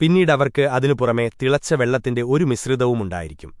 പിന്നീടവർക്ക് അതിനു പുറമെ തിളച്ച വെള്ളത്തിന്റെ ഒരു മിശ്രിതവുമുണ്ടായിരിക്കും